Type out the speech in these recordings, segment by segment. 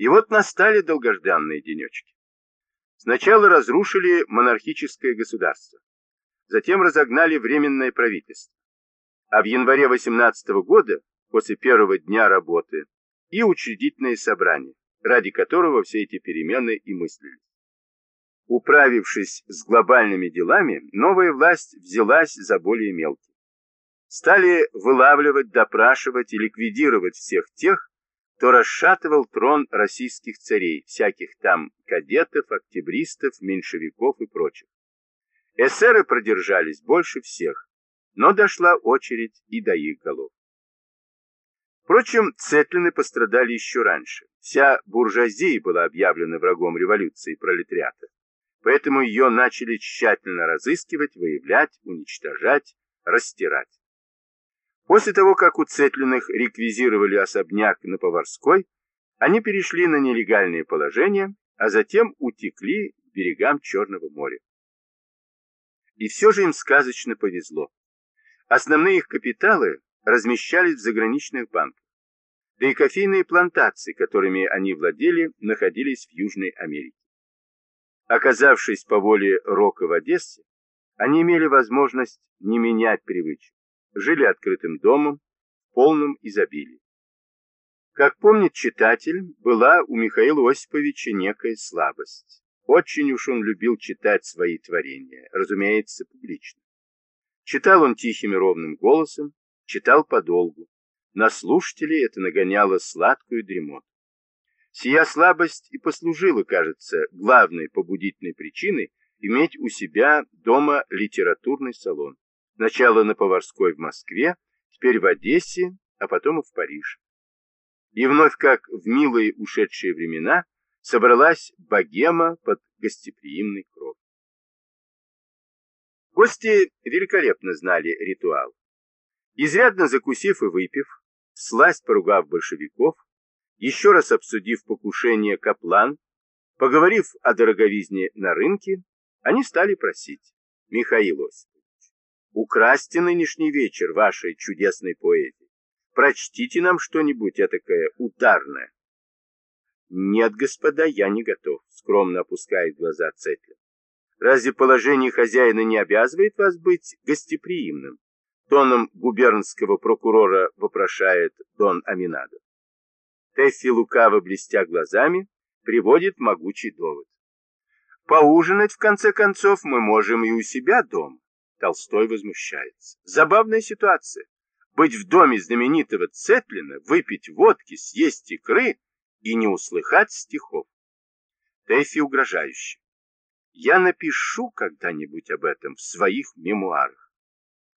И вот настали долгожданные денечки. Сначала разрушили монархическое государство, затем разогнали временное правительство. А в январе 18 года, после первого дня работы, и учредительное собрание, ради которого все эти перемены и мыслились. Управившись с глобальными делами, новая власть взялась за более мелкие. Стали вылавливать, допрашивать и ликвидировать всех тех, кто расшатывал трон российских царей, всяких там кадетов, октябристов, меньшевиков и прочих. Эсеры продержались больше всех, но дошла очередь и до их голов. Впрочем, Цетлины пострадали еще раньше. Вся буржуазия была объявлена врагом революции пролетариата, поэтому ее начали тщательно разыскивать, выявлять, уничтожать, растирать. После того, как у Цетлиных реквизировали особняк на Поварской, они перешли на нелегальное положение, а затем утекли к берегам Черного моря. И все же им сказочно повезло. Основные их капиталы размещались в заграничных банках, да и кофейные плантации, которыми они владели, находились в Южной Америке. Оказавшись по воле Рока в Одессе, они имели возможность не менять привычек жили открытым домом, в полном изобилии. Как помнит читатель, была у Михаила Осиповича некая слабость. Очень уж он любил читать свои творения, разумеется, публично. Читал он тихим и ровным голосом, читал подолгу. На слушателей это нагоняло сладкую дремоту. Сия слабость и послужила, кажется, главной побудительной причиной иметь у себя дома литературный салон. Сначала на Поварской в Москве, теперь в Одессе, а потом и в Париже. И вновь, как в милые ушедшие времена, собралась богема под гостеприимный кров. Гости великолепно знали ритуал. Изрядно закусив и выпив, сласть поругав большевиков, еще раз обсудив покушение Каплан, поговорив о дороговизне на рынке, они стали просить Михаил Осипович. Украсьте нынешний вечер вашей чудесной поэзии. Прочтите нам что-нибудь этакое ударное. Нет, господа, я не готов, скромно опускает глаза Цетлин. Разве положение хозяина не обязывает вас быть гостеприимным? Тоном губернского прокурора вопрошает Дон Аминадо. Теффи, лукаво блестя глазами, приводит могучий довод. Поужинать, в конце концов, мы можем и у себя дома. Толстой возмущается. Забавная ситуация. Быть в доме знаменитого Цетлина, выпить водки, съесть икры и не услыхать стихов. Тэфи угрожающе. Я напишу когда-нибудь об этом в своих мемуарах.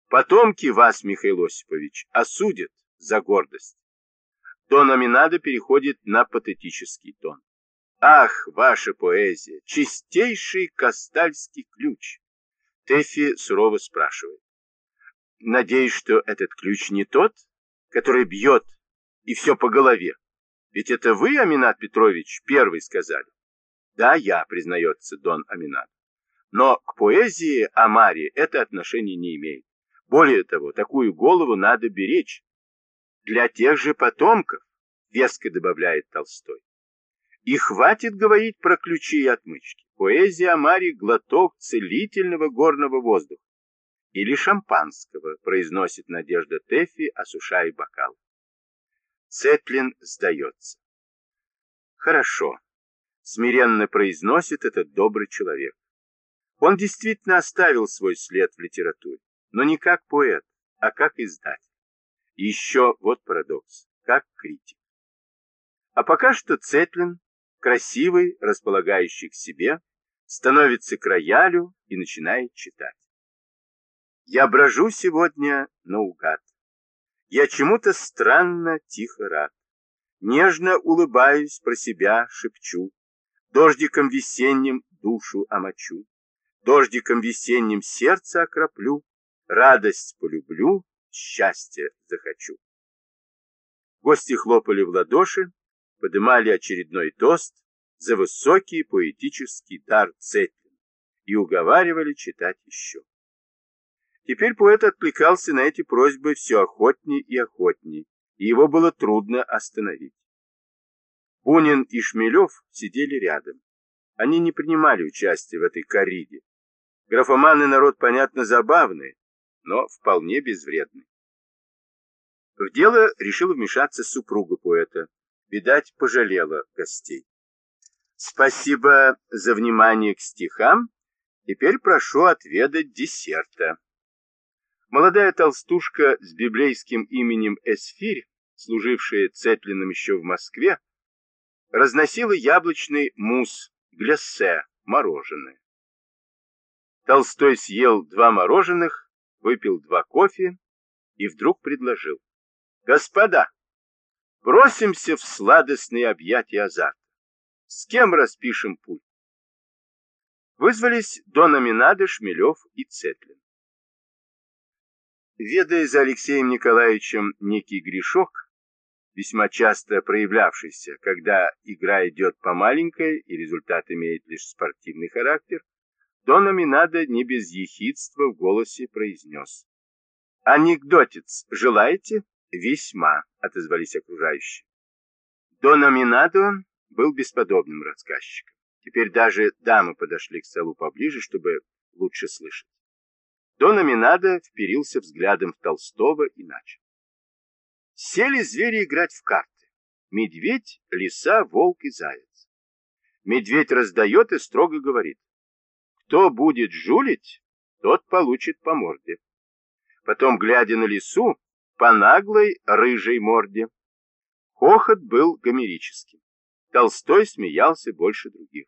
Потомки вас, Михаил Осипович, осудят за гордость. Дон Аминадо переходит на патетический тон. Ах, ваша поэзия, чистейший кастальский ключ. Тэффи сурово спрашивает. Надеюсь, что этот ключ не тот, который бьет и все по голове. Ведь это вы, Аминат Петрович, первый сказали. Да, я, признается Дон Аминат. Но к поэзии Амари это отношение не имеет. Более того, такую голову надо беречь. Для тех же потомков, веско добавляет Толстой. И хватит говорить про ключи и отмычки. Поэзия Амари — глоток целительного горного воздуха. Или шампанского, произносит Надежда Тэффи, осушая бокал. Цетлин сдается. Хорошо, смиренно произносит этот добрый человек. Он действительно оставил свой след в литературе, но не как поэт, а как издатель. Еще вот парадокс, как критик. А пока что Цетлин красивый, располагающий к себе, становится к роялю и начинает читать. Я брожу сегодня наугад. Я чему-то странно тихо рад. Нежно улыбаюсь про себя, шепчу. Дождиком весенним душу омочу. Дождиком весенним сердце окроплю. Радость полюблю, счастье захочу. Гости хлопали в ладоши, подымали очередной тост за высокий поэтический дар Цетлина и уговаривали читать еще. Теперь поэт откликался на эти просьбы все охотнее и охотнее, и его было трудно остановить. Бунин и Шмелев сидели рядом. Они не принимали участия в этой корриде. Графоманы народ, понятно, забавный, но вполне безвредный. В дело решила вмешаться супруга поэта. Видать, пожалела гостей. Спасибо за внимание к стихам. Теперь прошу отведать десерта. Молодая толстушка с библейским именем Эсфирь, служившая Цетлиным еще в Москве, разносила яблочный мусс, глассе, мороженое. Толстой съел два мороженых, выпил два кофе и вдруг предложил. Господа, бросимся в сладостные объятия азарта. С кем распишем путь? Вызвались Дона Минада, Шмелев и Цетлин. Ведая за Алексеем Николаевичем некий грешок, весьма часто проявлявшийся, когда игра идет по маленькой и результат имеет лишь спортивный характер, Дона Минада не без ехидства в голосе произнес. «Анекдотец желаете?» «Весьма», — отозвались окружающие. Дона Минадо был бесподобным рассказчиком. Теперь даже дамы подошли к столу поближе, чтобы лучше слышать. Дона Минадо вперился взглядом в Толстого и начал. Сели звери играть в карты. Медведь, лиса, волк и заяц. Медведь раздает и строго говорит. Кто будет жулить, тот получит по морде. Потом, глядя на лису, по наглой рыжей морде. Хохот был гомерическим. Толстой смеялся больше других.